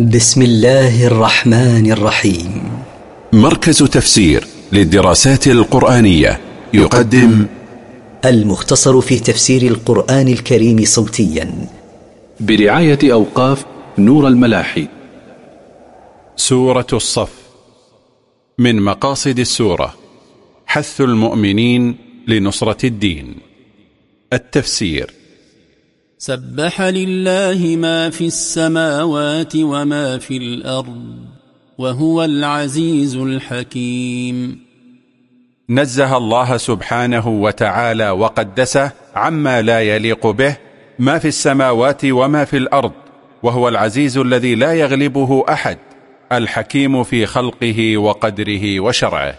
بسم الله الرحمن الرحيم. مركز تفسير للدراسات القرآنية يقدم المختصر في تفسير القرآن الكريم صوتيا. برعاية أوقاف نور الملاحي. سورة الصف. من مقاصد السورة حث المؤمنين لنصرة الدين. التفسير. سبح لله ما في السماوات وما في الأرض وهو العزيز الحكيم. نزه الله سبحانه وتعالى وقدسه عما لا يليق به ما في السماوات وما في الأرض وهو العزيز الذي لا يغلبه أحد الحكيم في خلقه وقدره وشرعه.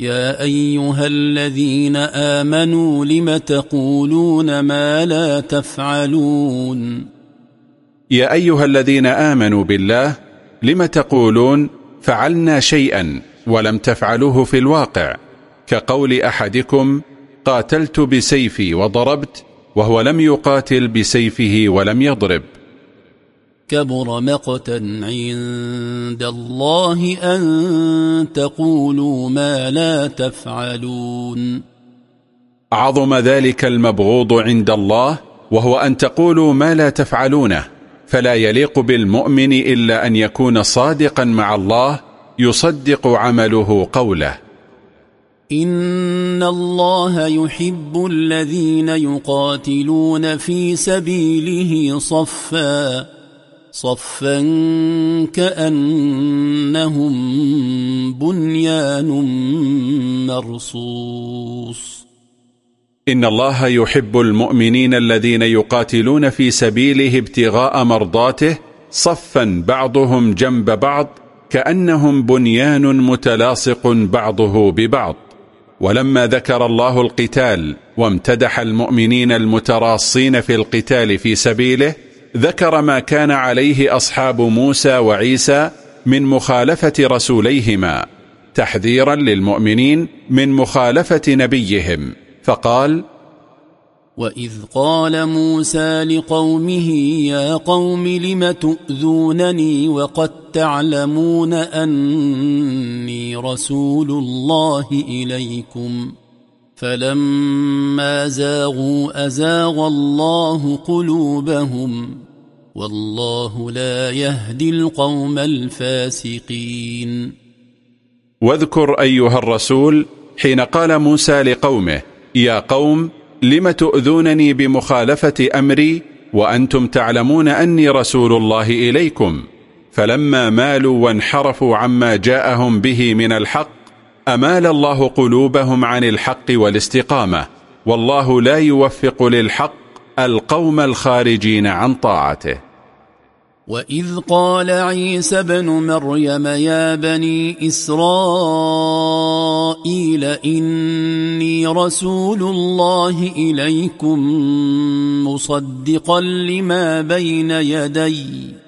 يا أيها الذين آمنوا لم تقولون ما لا تفعلون؟ يا أيها الذين آمنوا بالله لم تقولون فعلنا شيئا ولم تفعلوه في الواقع؟ كقول أحدكم قاتلت بسيفي وضربت وهو لم يقاتل بسيفه ولم يضرب. كبر مقتا عند الله أن تقولوا ما لا تفعلون. عظم ذلك المبغوض عند الله وهو أن تقولوا ما لا تفعلونه. فلا يليق بالمؤمن إلا أن يكون صادقا مع الله يصدق عمله قوله. إن الله يحب الذين يقاتلون في سبيله صفاً. صفا كأنهم بنيان مرصوص. إن الله يحب المؤمنين الذين يقاتلون في سبيله ابتغاء مرضاته صفا بعضهم جنب بعض كأنهم بنيان متلاصق بعضه ببعض. ولما ذكر الله القتال وامتدح المؤمنين المتراصين في القتال في سبيله ذكر ما كان عليه أصحاب موسى وعيسى من مخالفة رسوليهما تحذيرا للمؤمنين من مخالفة نبيهم فقال وإذ قال موسى لقومه يا قوم لم تؤذونني وقد تعلمون أني رسول الله إليكم؟ فلما زاغوا أزاغ الله قلوبهم والله لا يهدي القوم الفاسقين. واذكر أيها الرسول حين قال موسى لقومه يا قوم لم تؤذونني بمخالفة أمري وأنتم تعلمون أني رسول الله إليكم فلما مالوا وانحرفوا عما جاءهم به من الحق أمال الله قلوبهم عن الحق والاستقامة والله لا يوفق للحق القوم الخارجين عن طاعته. وإذ قال عيسى بن مريم يا بني إسرائيل إني رسول الله إليكم مصدقا لما بين يدي.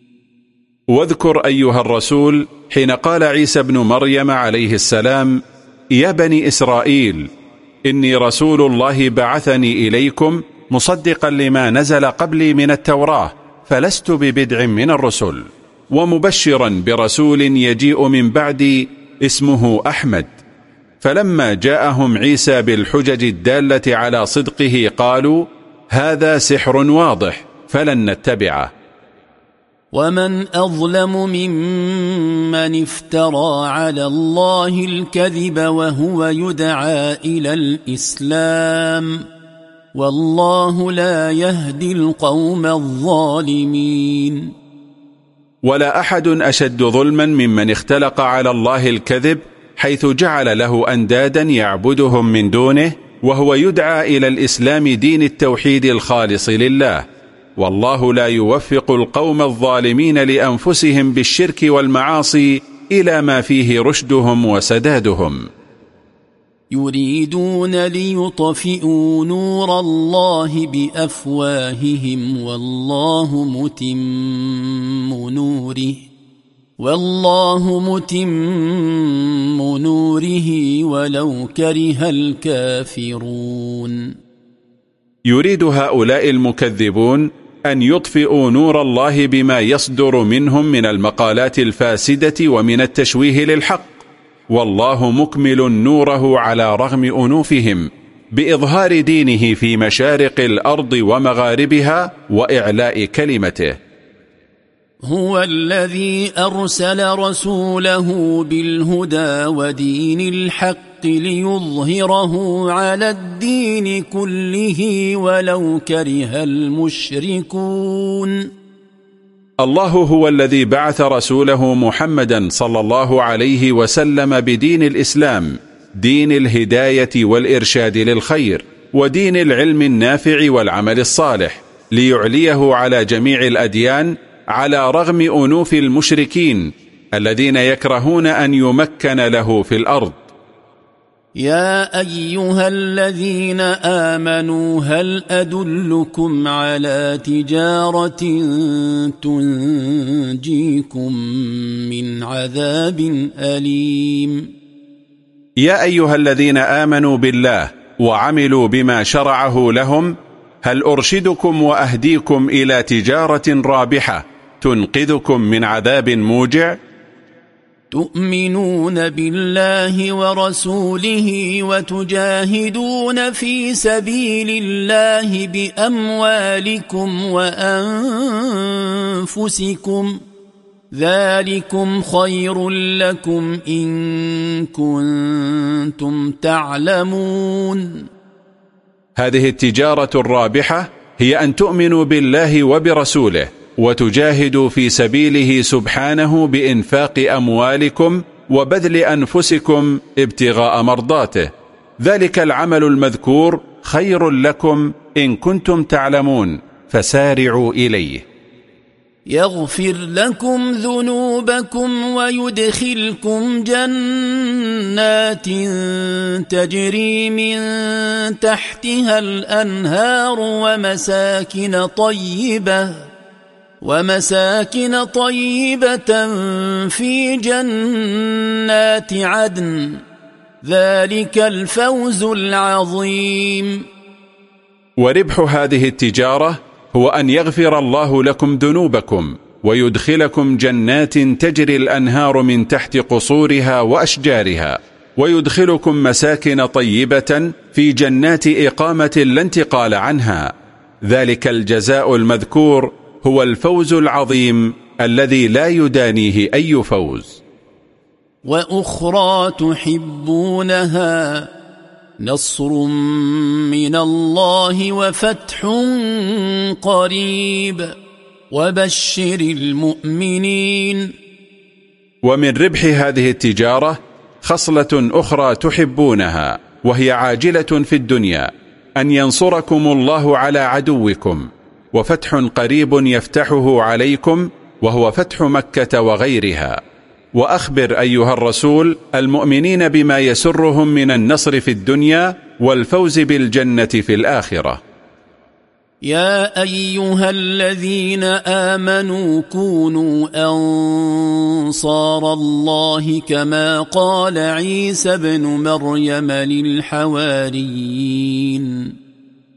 واذكر أيها الرسول حين قال عيسى بن مريم عليه السلام يا بني إسرائيل إني رسول الله بعثني إليكم مصدقا لما نزل قبلي من التوراة فلست ببدع من الرسل ومبشرا برسول يجيء من بعدي اسمه أحمد. فلما جاءهم عيسى بالحجج الدالة على صدقه قالوا هذا سحر واضح فلن نتبعه. ومن أظلم ممن افترى على الله الكذب وهو يدعى إلى الإسلام والله لا يهدي القوم الظالمين ولا أحد أشد ظلما ممن اختلق على الله الكذب حيث جعل له أندادا يعبدهم من دونه وهو يدعى إلى الإسلام دين التوحيد الخالص لله والله لا يوفق القوم الظالمين لأنفسهم بالشرك والمعاصي إلى ما فيه رشدهم وسدادهم. يريدون ليطفئوا نور الله بأفواههم والله متم نوره والله متم نوره ولو كره الكافرون. يريد هؤلاء المكذبون أن يطفئوا نور الله بما يصدر منهم من المقالات الفاسدة ومن التشويه للحق. والله مكمل نوره على رغم أنوفهم بإظهار دينه في مشارق الأرض ومغاربها وإعلاء كلمته. هو الذي أرسل رسوله بالهدى ودين الحق ليظهره على الدين كله ولو كره المشركون. الله هو الذي بعث رسوله محمدا صلى الله عليه وسلم بدين الإسلام دين الهداية والإرشاد للخير ودين العلم النافع والعمل الصالح ليعليه على جميع الأديان على رغم أنوف المشركين الذين يكرهون أن يمكن له في الأرض. يا أيها الذين آمنوا هل أدلكم على تجارة تنجيكم من عذاب أليم يا أيها الذين آمنوا بالله وعملوا بما شرعه لهم هل أرشدكم وأهديكم إلى تجارة رابحة تنقذكم من عذاب موجع؟ تؤمنون بالله ورسوله وتجاهدون في سبيل الله بأموالكم وأنفسكم ذلكم خير لكم إن كنتم تعلمون. هذه التجارة الرابحة هي أن تؤمنوا بالله وبرسوله. وتجاهدوا في سبيله سبحانه بإنفاق أموالكم وبذل أنفسكم ابتغاء مرضاته. ذلك العمل المذكور خير لكم إن كنتم تعلمون فسارعوا إليه. يغفر لكم ذنوبكم ويدخلكم جنات تجري من تحتها الأنهار ومساكن طيبة. ومساكن طيبة في جنات عدن. ذلك الفوز العظيم. وربح هذه التجارة هو أن يغفر الله لكم ذنوبكم ويدخلكم جنات تجري الأنهار من تحت قصورها وأشجارها ويدخلكم مساكن طيبة في جنات إقامة لا انتقال عنها. ذلك الجزاء المذكور هو الفوز العظيم الذي لا يدانيه أي فوز. وأخرى تحبونها نصر من الله وفتح قريب. وبشر المؤمنين. ومن ربح هذه التجارة خصلة أخرى تحبونها وهي عاجلة في الدنيا أن ينصركم الله على عدوكم. وفتح قريب يفتحه عليكم وهو فتح مكة وغيرها. وأخبر أيها الرسول المؤمنين بما يسرهم من النصر في الدنيا والفوز بالجنة في الآخرة. يا أيها الذين آمنوا كونوا أنصار الله كما قال عيسى بن مريم للحواريين.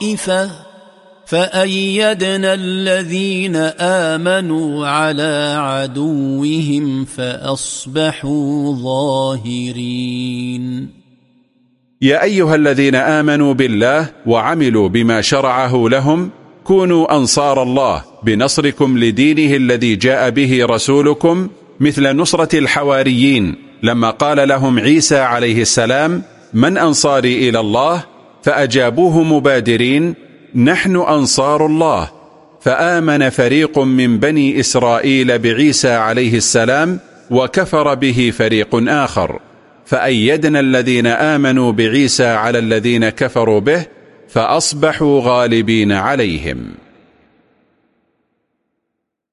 الطائفه فايدنا الذين امنوا على عدوهم فاصبحوا ظاهرين يا ايها الذين امنوا بالله وعملوا بما شرعه لهم كونوا أنصار الله بنصركم لدينه الذي جاء به رسولكم مثل نصرة الحواريين لما قال لهم عيسى عليه السلام من أنصاري إلى الله فأجابوه مبادرين نحن أنصار الله. فآمن فريق من بني إسرائيل بعيسى عليه السلام وكفر به فريق آخر. فأيدنا الذين آمنوا بعيسى على الذين كفروا به فأصبحوا غالبين عليهم.